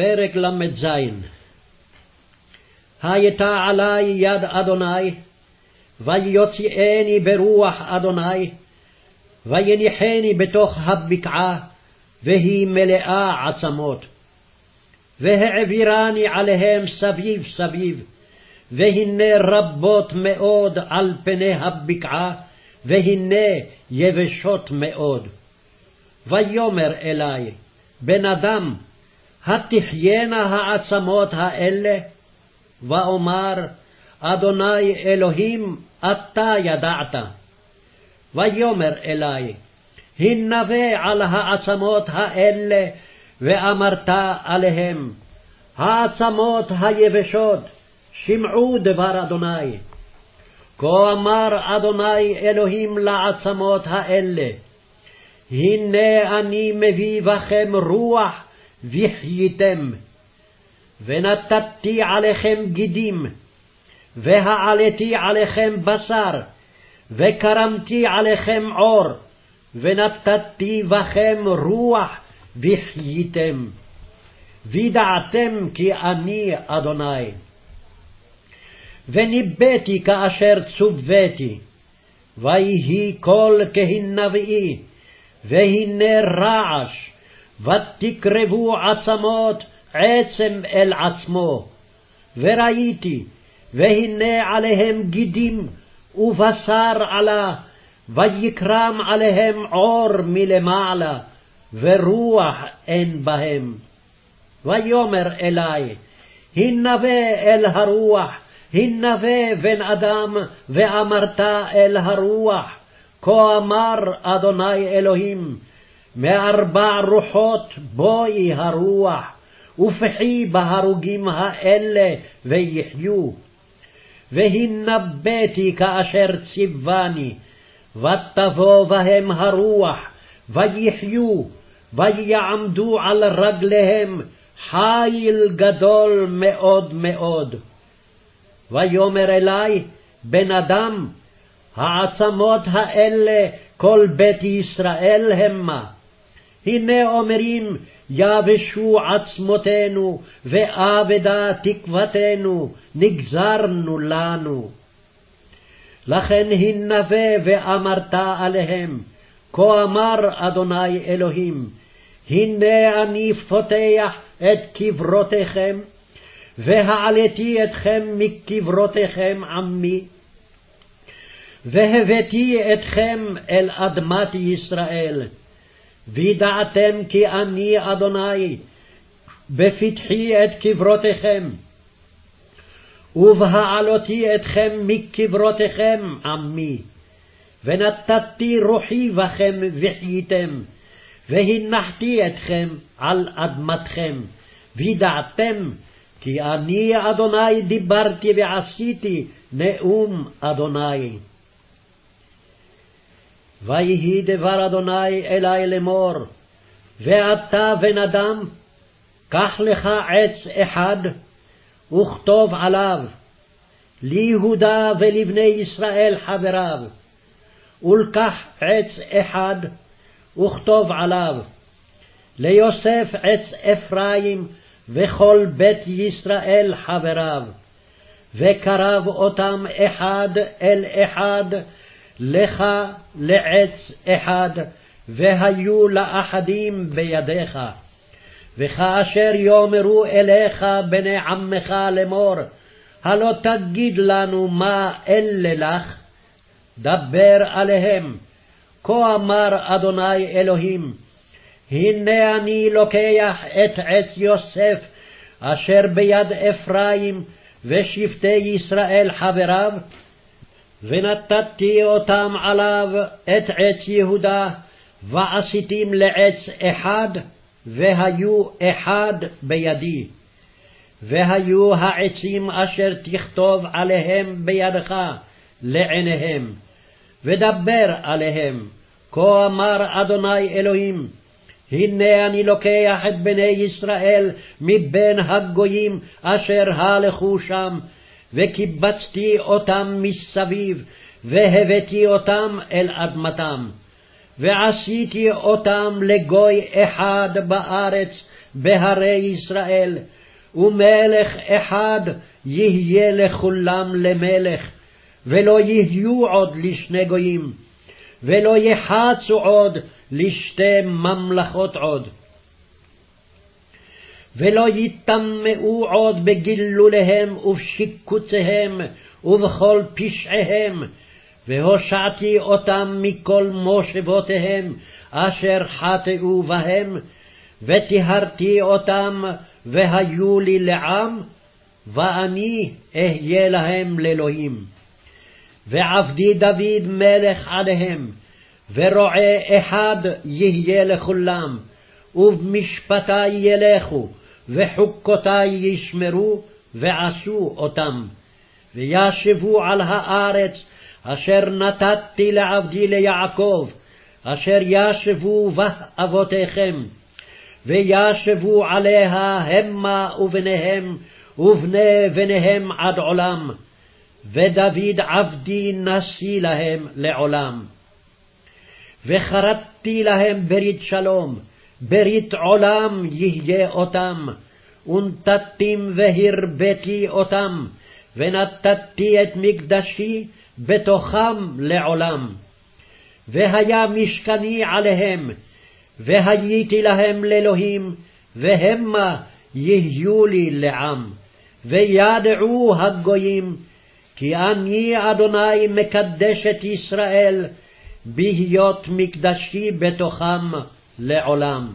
פרק ל"ז הייתה עלי יד אדוני, ויוציאני ברוח אדוני, ויניחני בתוך הבקעה, והיא מלאה עצמות. והעבירני עליהם סביב סביב, והנה רבות מאוד על פני הבקעה, והנה יבשות מאוד. ויאמר אלי, בן אדם, התחיינה העצמות האלה? ואומר, אדוני אלוהים, אתה ידעת. ויאמר אלי, הנבא על העצמות האלה, ואמרת עליהם, העצמות היבשות, שמעו דבר אדוני. כה אמר אדוני אלוהים לעצמות האלה, הנה אני מביא בכם רוח וחייתם, ונתתי עליכם גידים, והעליתי עליכם בשר, וקרמתי עליכם עור, ונתתי בכם רוח וחייתם. וידעתם כי אני אדוני. וניבאתי כאשר צוויתי, ויהי קול כהנבאי, והנה רעש, ותקרבו עצמות עצם אל עצמו. וראיתי, והנה עליהם גידים, ובשר עלה, ויקרם עליהם עור מלמעלה, ורוח אין בהם. ויאמר אלי, הנבא אל הרוח, הנבא בן אדם, ואמרת אל הרוח, כה אמר אדוני אלוהים, מארבע רוחות בואי הרוח, ופחי בהרוגים האלה ויחיו. והנבאתי כאשר ציווני, ותבוא בהם הרוח, ויחיו, ויעמדו על רגליהם חיל גדול מאוד מאוד. ויאמר אלי, בן אדם, העצמות האלה כל בית ישראל המה. הנה אומרים, יבשו עצמותינו, ואבדה תקוותנו, נגזרנו לנו. לכן הנבא ואמרת עליהם, כה אמר אדוני אלוהים, הנה אני פותח את קברותיכם, והעליתי אתכם מקברותיכם עמי, והבאתי אתכם אל אדמת ישראל. וידעתם כי אני אדוני, בפתחי את קברותיכם, ובהעלותי אתכם מקברותיכם עמי, ונתתי רוחי בכם וחייתם, והנחתי אתכם על אדמתכם, וידעתם כי אני אדוני דיברתי ועשיתי נאום אדוני. ויהי דבר אדוני אלי לאמור, ואתה בן אדם, קח לך עץ אחד, וכתוב עליו, ליהודה ולבני ישראל חבריו, ולקח עץ אחד, וכתוב עליו, ליוסף עץ אפרים וכל בית ישראל חבריו, וקרב אותם אחד אל אחד, לך לעץ אחד, והיו לאחדים בידיך. וכאשר יאמרו אליך בני עמך לאמור, הלא תגיד לנו מה אלה לך, דבר עליהם. כה אמר אדוני אלוהים, הנה אני לוקח את עץ יוסף, אשר ביד אפרים, ושבטי ישראל חבריו, ונתתי אותם עליו את עץ יהודה, ועשיתים לעץ אחד, והיו אחד בידי. והיו העצים אשר תכתוב עליהם בידך לעיניהם, ודבר עליהם, כה אמר אדוני אלוהים, הנה אני לוקח את בני ישראל מבין הגויים אשר הלכו שם, וקיבצתי אותם מסביב, והבאתי אותם אל אדמתם. ועשיתי אותם לגוי אחד בארץ, בהרי ישראל, ומלך אחד יהיה לכולם למלך, ולא יהיו עוד לשני גויים, ולא יחצו עוד לשתי ממלכות עוד. ולא יטמאו עוד בגילוליהם ובשיקוציהם ובכל פשעיהם, והושעתי אותם מכל מושבותיהם אשר חטאו בהם, וטיהרתי אותם והיו לי לעם, ואני אהיה להם לאלוהים. ועבדי דוד מלך עליהם, ורועה אחד יהיה לכולם, ובמשפטי ילכו, וחוקותי ישמרו, ועשו אותם. וישבו על הארץ אשר נתתי לעבדי ליעקב, אשר ישבו בה אבותיכם, וישבו עליה המה ובניהם, ובני בניהם עד עולם, ודוד עבדי נשיא להם לעולם. וכרתתי להם ברית שלום, ברית עולם יהיה אותם, ונתתים והרביתי אותם, ונתתי את מקדשי בתוכם לעולם. והיה משכני עליהם, והייתי להם לאלוהים, והמה יהיו לי לעם. וידעו הגויים, כי אני אדוני מקדש את ישראל, בהיות מקדשי בתוכם לעולם.